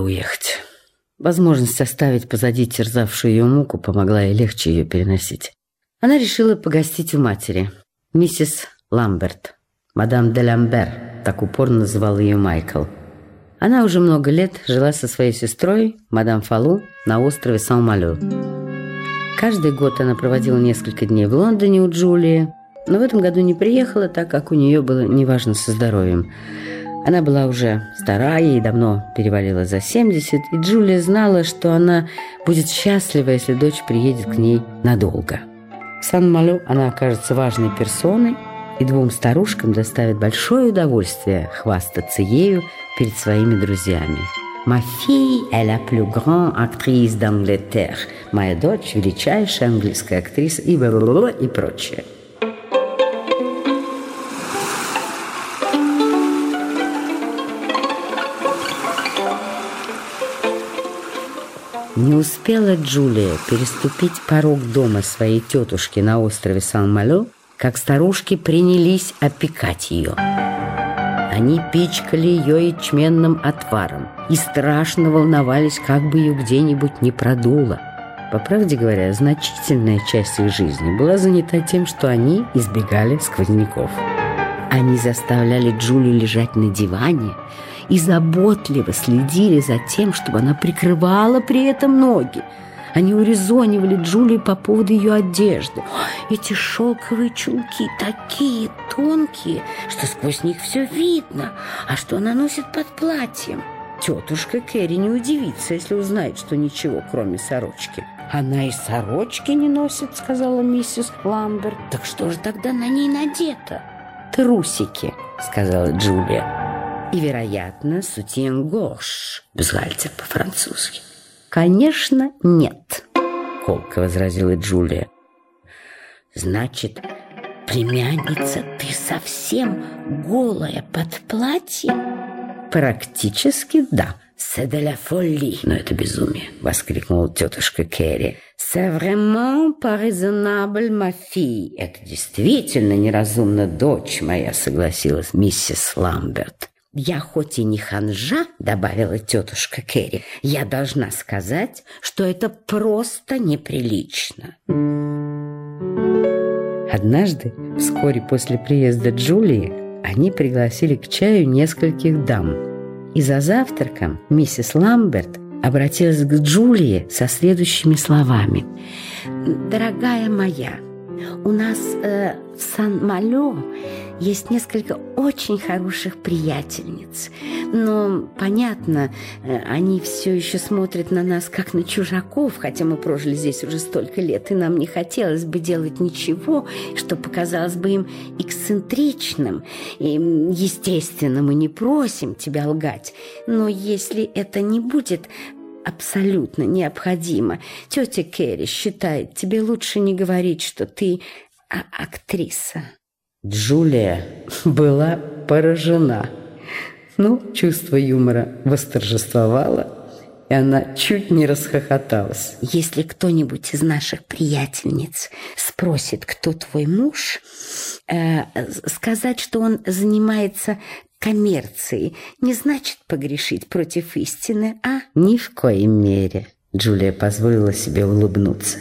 уехать. Возможность оставить позади терзавшую ее муку помогла ей легче ее переносить. Она решила погостить у матери, миссис Ламберт, мадам де Ламбер, так упорно называл ее Майкл. Она уже много лет жила со своей сестрой, мадам Фалу, на острове Сан-Малю. Каждый год она проводила несколько дней в Лондоне у Джулии, но в этом году не приехала, так как у нее было неважно со здоровьем. Она была уже старая и давно перевалила за 70, и Джулия знала, что она будет счастлива, если дочь приедет к ней надолго. В Сан-Малю она окажется важной персоной, и двум старушкам доставит большое удовольствие хвастаться ею перед своими друзьями. «Ma fille est la plus grande actrice d'Angleterre». «Моя дочь – величайшая английская актриса» и, и прочее. Не успела Джулия переступить порог дома своей тетушки на острове Сан-Мало, как старушки принялись опекать ее. Они пичкали ее ячменным отваром и страшно волновались, как бы ее где-нибудь не продуло. По правде говоря, значительная часть их жизни была занята тем, что они избегали сквозняков. Они заставляли Джулию лежать на диване и заботливо следили за тем, чтобы она прикрывала при этом ноги. Они урезонивали Джулию по поводу ее одежды. Эти шелковые чулки такие тонкие, что сквозь них все видно. А что она носит под платьем? Тетушка Кэрри не удивится, если узнает, что ничего, кроме сорочки. «Она и сорочки не носит», — сказала миссис Ламберт. «Так что же тогда на ней надето?» «Трусики», — сказала Джулия. «И, вероятно, сутьен-горш, бюстгальтер по-французски». «Конечно, нет», — колко возразила Джулия. «Значит, племянница, ты совсем голая под платье?» «Практически да». «C'est de la folie!» «Но это безумие!» — воскликнула тетушка Керри. «C'est vraiment pas raisonnable, ma fille!» «Это действительно неразумно, дочь моя!» — согласилась миссис Ламберт. «Я хоть и не ханжа», — добавила тетушка Керри, «я должна сказать, что это просто неприлично». Однажды, вскоре после приезда Джулии, они пригласили к чаю нескольких дам. И за завтраком миссис Ламберт обратилась к Джулии со следующими словами. «Дорогая моя, у нас э, в Сан-Малё есть несколько очень хороших приятельниц. Но, понятно, э, они все еще смотрят на нас как на чужаков, хотя мы прожили здесь уже столько лет, и нам не хотелось бы делать ничего, что показалось бы им эксцентричным. И, естественно, мы не просим тебя лгать, но если это не будет абсолютно необходимо. Тетя Керри считает, тебе лучше не говорить, что ты а актриса. Джулия была поражена. Но ну, чувство юмора восторжествовало, и она чуть не расхохоталась. Если кто-нибудь из наших приятельниц спросит, кто твой муж, э, сказать, что он занимается коммерцией, не значит погрешить против истины, а? Ни в коей мере. Джулия позволила себе улыбнуться.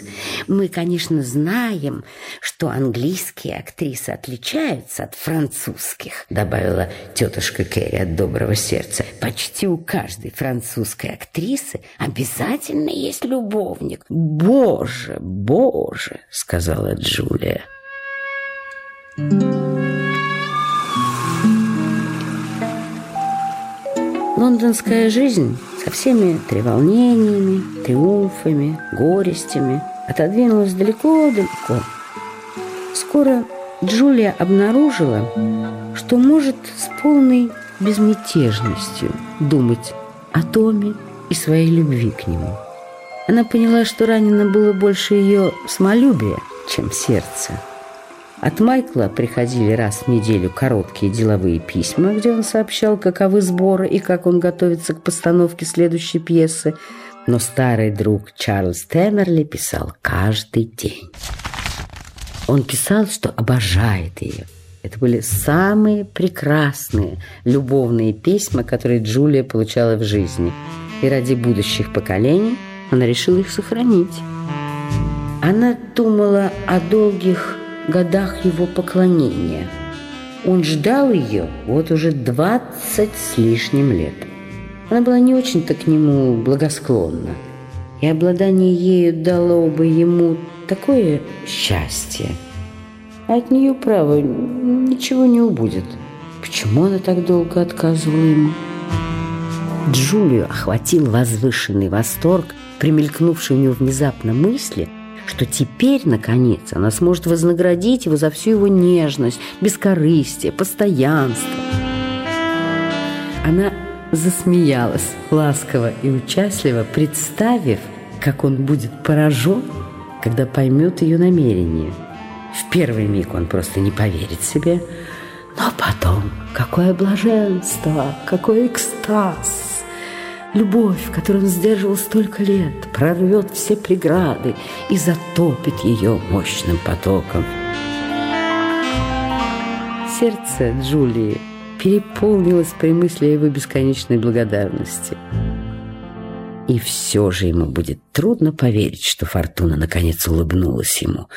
«Мы, конечно, знаем, что английские актрисы отличаются от французских», добавила тетушка Кэрри от доброго сердца. «Почти у каждой французской актрисы обязательно есть любовник». «Боже, боже!» сказала Джулия. Лондонская жизнь со всеми треволнениями, триумфами, горестями отодвинулась далеко-далеко. Скоро Джулия обнаружила, что может с полной безмятежностью думать о Томе и своей любви к нему. Она поняла, что ранено было больше ее самолюбие, чем сердце. От Майкла приходили раз в неделю короткие деловые письма, где он сообщал, каковы сборы и как он готовится к постановке следующей пьесы. Но старый друг Чарльз Темерли писал каждый день. Он писал, что обожает ее. Это были самые прекрасные любовные письма, которые Джулия получала в жизни. и ради будущих поколений она решила их сохранить. Она думала о долгих годах его поклонения. Он ждал ее вот уже двадцать с лишним лет. Она была не очень-то к нему благосклонна, и обладание ею дало бы ему такое счастье. А от нее, право, ничего не убудет. Почему она так долго отказывала ему? Джулию охватил возвышенный восторг, примелькнувший у него внезапно мысли, что теперь, наконец, она сможет вознаградить его за всю его нежность, бескорыстие, постоянство. Она засмеялась ласково и участливо, представив, как он будет поражен, когда поймет ее намерение. В первый миг он просто не поверит себе, но потом какое блаженство, какой экстаз! Любовь, которую он сдерживал столько лет, прорвет все преграды и затопит ее мощным потоком. Сердце Джулии переполнилось при мысли о его бесконечной благодарности. И все же ему будет трудно поверить, что Фортуна наконец улыбнулась ему.